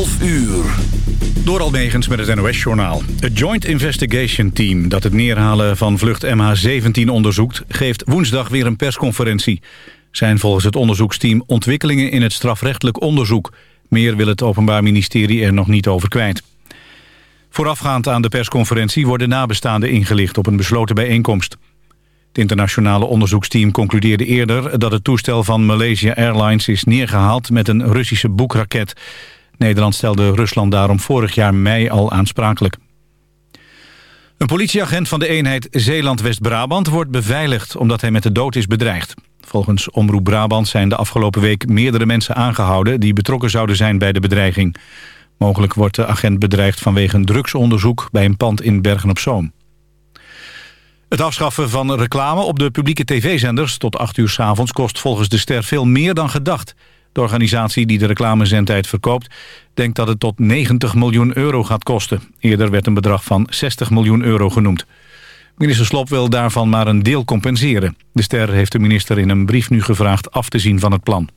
12 uur. Door Almegens met het NOS-journaal. Het Joint Investigation Team dat het neerhalen van vlucht MH17 onderzoekt... geeft woensdag weer een persconferentie. Zijn volgens het onderzoeksteam ontwikkelingen in het strafrechtelijk onderzoek. Meer wil het Openbaar Ministerie er nog niet over kwijt. Voorafgaand aan de persconferentie worden nabestaanden ingelicht op een besloten bijeenkomst. Het internationale onderzoeksteam concludeerde eerder dat het toestel van Malaysia Airlines is neergehaald met een Russische boekraket. Nederland stelde Rusland daarom vorig jaar mei al aansprakelijk. Een politieagent van de eenheid Zeeland-West-Brabant wordt beveiligd omdat hij met de dood is bedreigd. Volgens Omroep Brabant zijn de afgelopen week meerdere mensen aangehouden die betrokken zouden zijn bij de bedreiging. Mogelijk wordt de agent bedreigd vanwege een drugsonderzoek bij een pand in Bergen-op-Zoom. Het afschaffen van reclame op de publieke tv-zenders tot 8 uur s avonds kost volgens de ster veel meer dan gedacht. De organisatie die de reclamezendtijd verkoopt denkt dat het tot 90 miljoen euro gaat kosten. Eerder werd een bedrag van 60 miljoen euro genoemd. Minister Slop wil daarvan maar een deel compenseren. De ster heeft de minister in een brief nu gevraagd af te zien van het plan.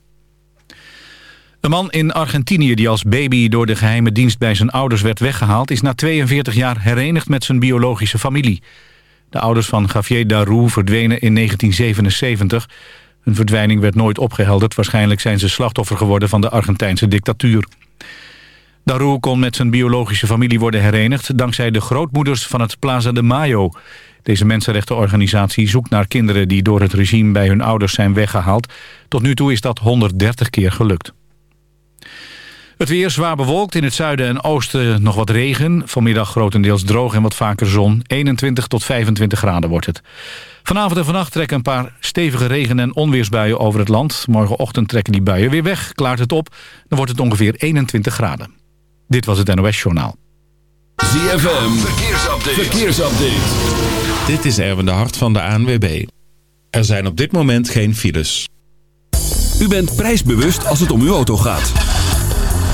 De man in Argentinië die als baby door de geheime dienst bij zijn ouders werd weggehaald... is na 42 jaar herenigd met zijn biologische familie. De ouders van Javier Daru verdwenen in 1977. Hun verdwijning werd nooit opgehelderd. Waarschijnlijk zijn ze slachtoffer geworden van de Argentijnse dictatuur. Daru kon met zijn biologische familie worden herenigd... dankzij de grootmoeders van het Plaza de Mayo. Deze mensenrechtenorganisatie zoekt naar kinderen... die door het regime bij hun ouders zijn weggehaald. Tot nu toe is dat 130 keer gelukt. Het weer zwaar bewolkt. In het zuiden en oosten nog wat regen. Vanmiddag grotendeels droog en wat vaker zon. 21 tot 25 graden wordt het. Vanavond en vannacht trekken een paar stevige regen- en onweersbuien over het land. Morgenochtend trekken die buien weer weg. Klaart het op. Dan wordt het ongeveer 21 graden. Dit was het NOS Journaal. ZFM, verkeersupdate. verkeersupdate. Dit is Erwin de Hart van de ANWB. Er zijn op dit moment geen files. U bent prijsbewust als het om uw auto gaat.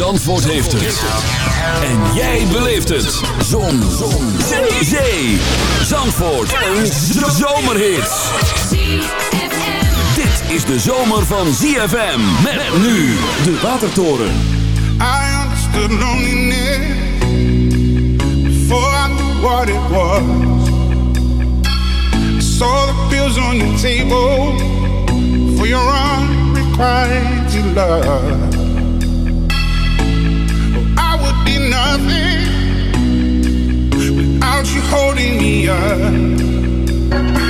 Zandvoort heeft het. En jij beleeft het. Zon. Zon. Zee. Zee. Zandvoort. Een zomerhit. Dit is de zomer van ZFM. Met nu de Watertoren. I understood loneliness before I knew what it was. I saw the pills on your table for your unrequited love. Nothing without you holding me up.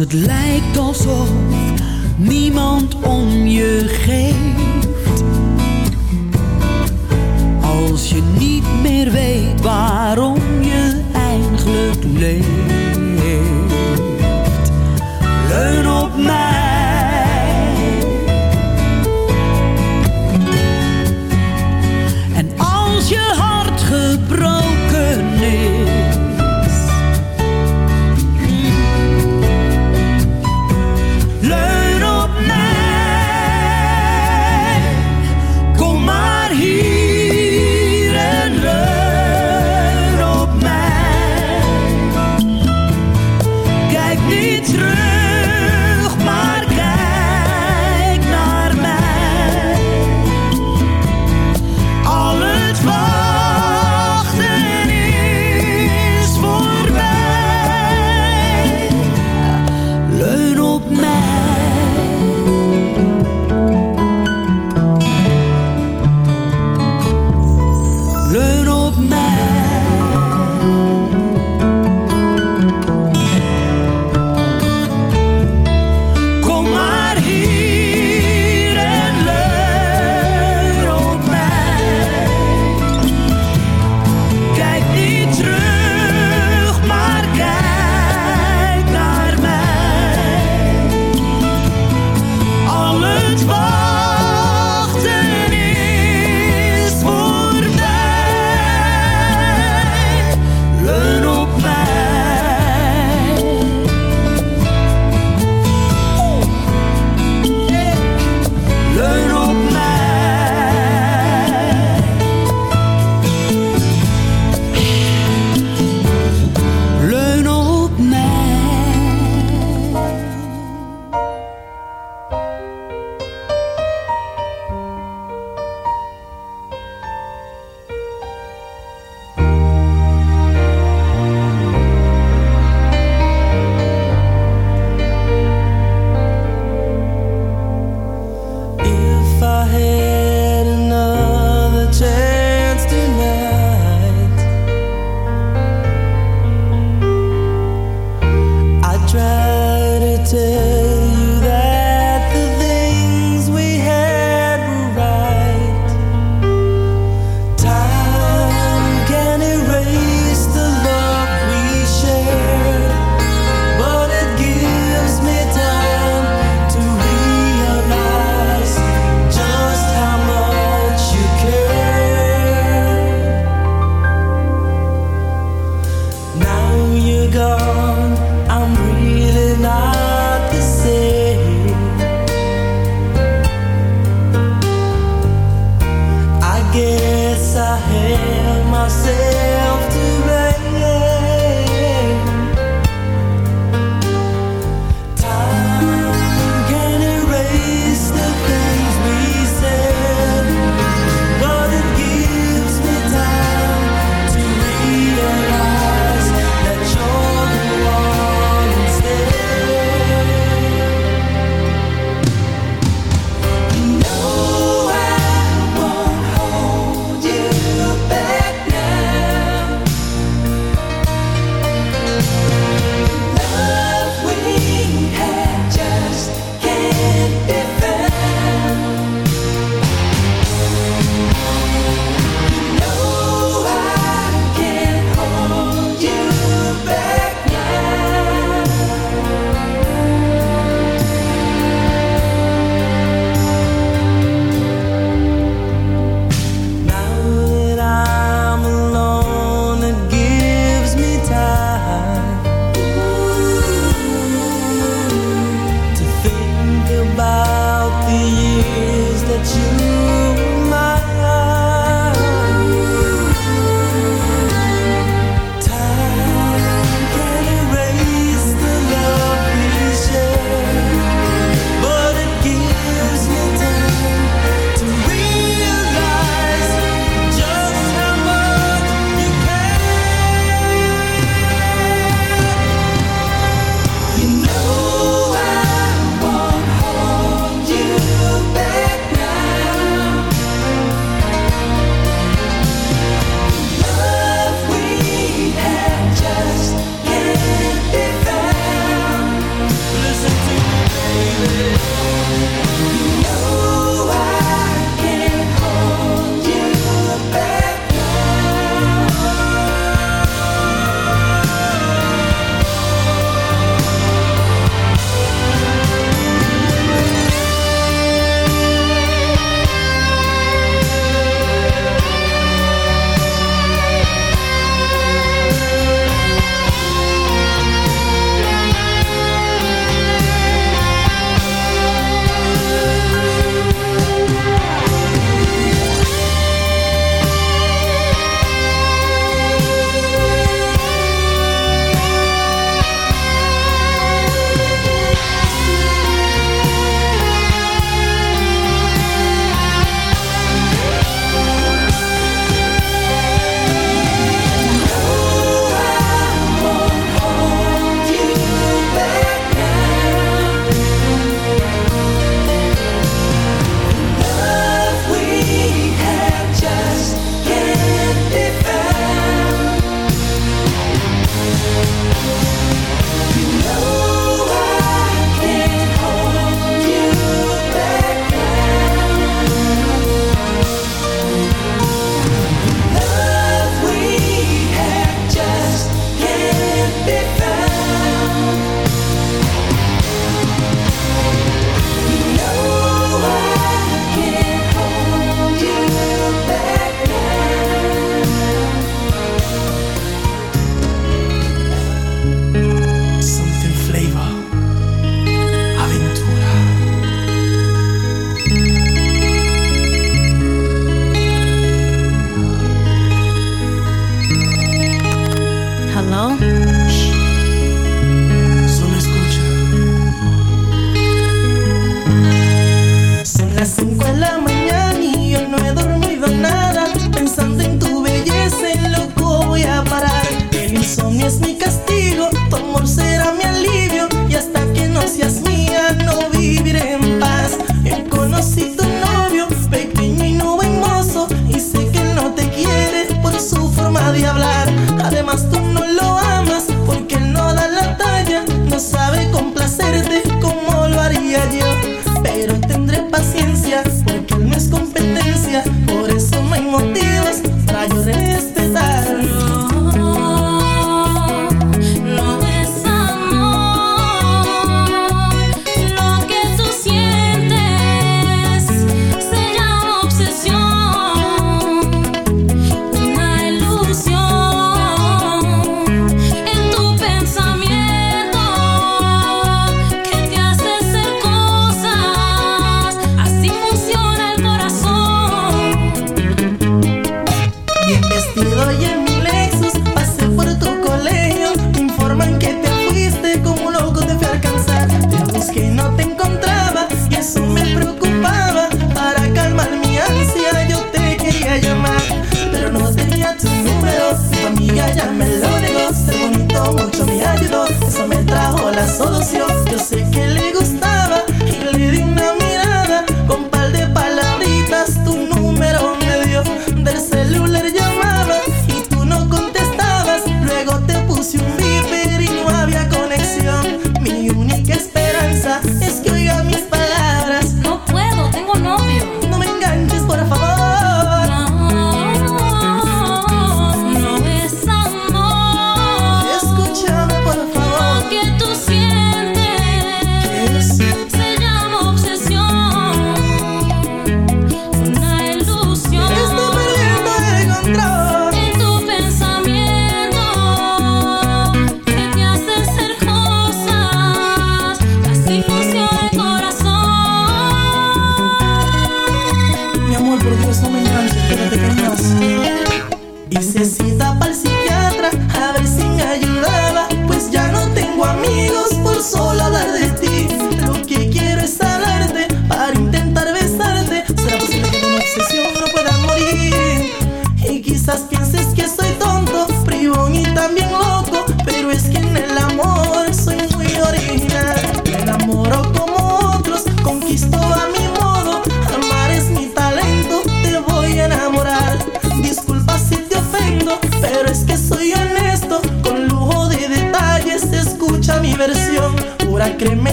het lijkt.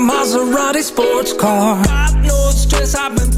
My Maserati sports car. Got no stress, I've been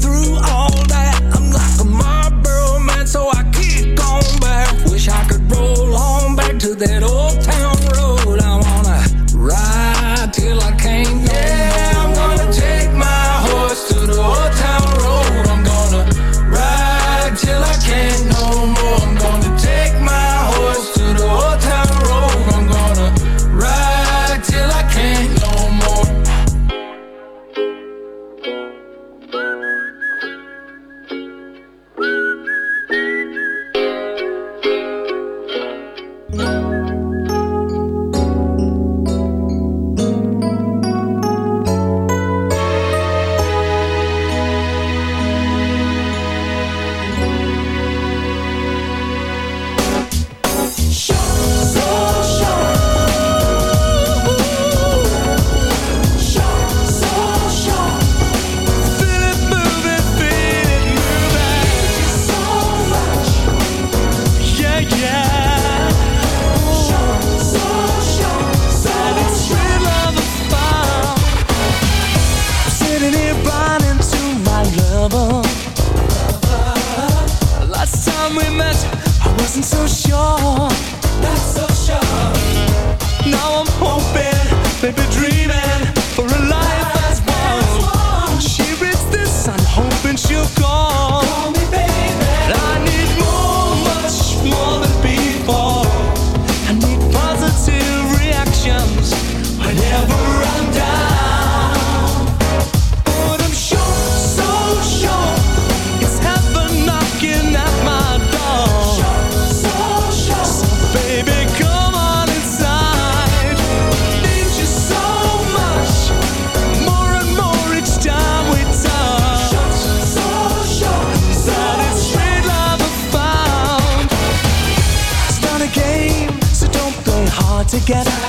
get up.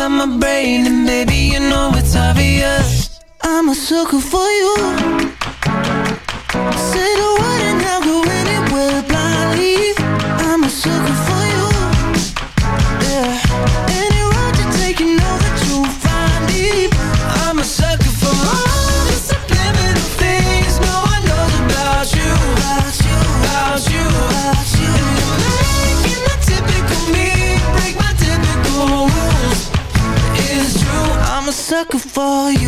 inside my brain And baby, you know it's obvious. I'm a sucker for you. Say the for you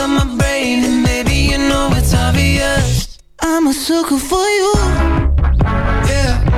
inside my brain And maybe you know it's obvious. I'm a sucker for you. Yeah.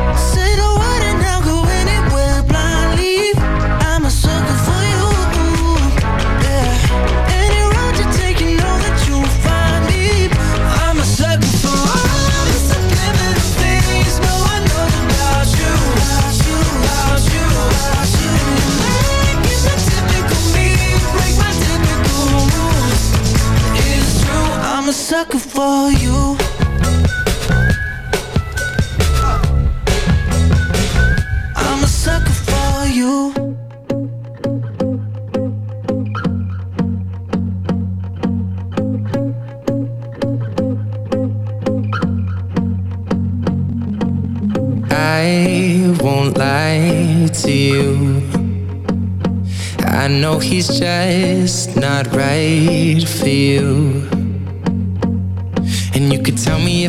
sucker for you. I'm a sucker for you. I won't lie to you. I know he's just not right for you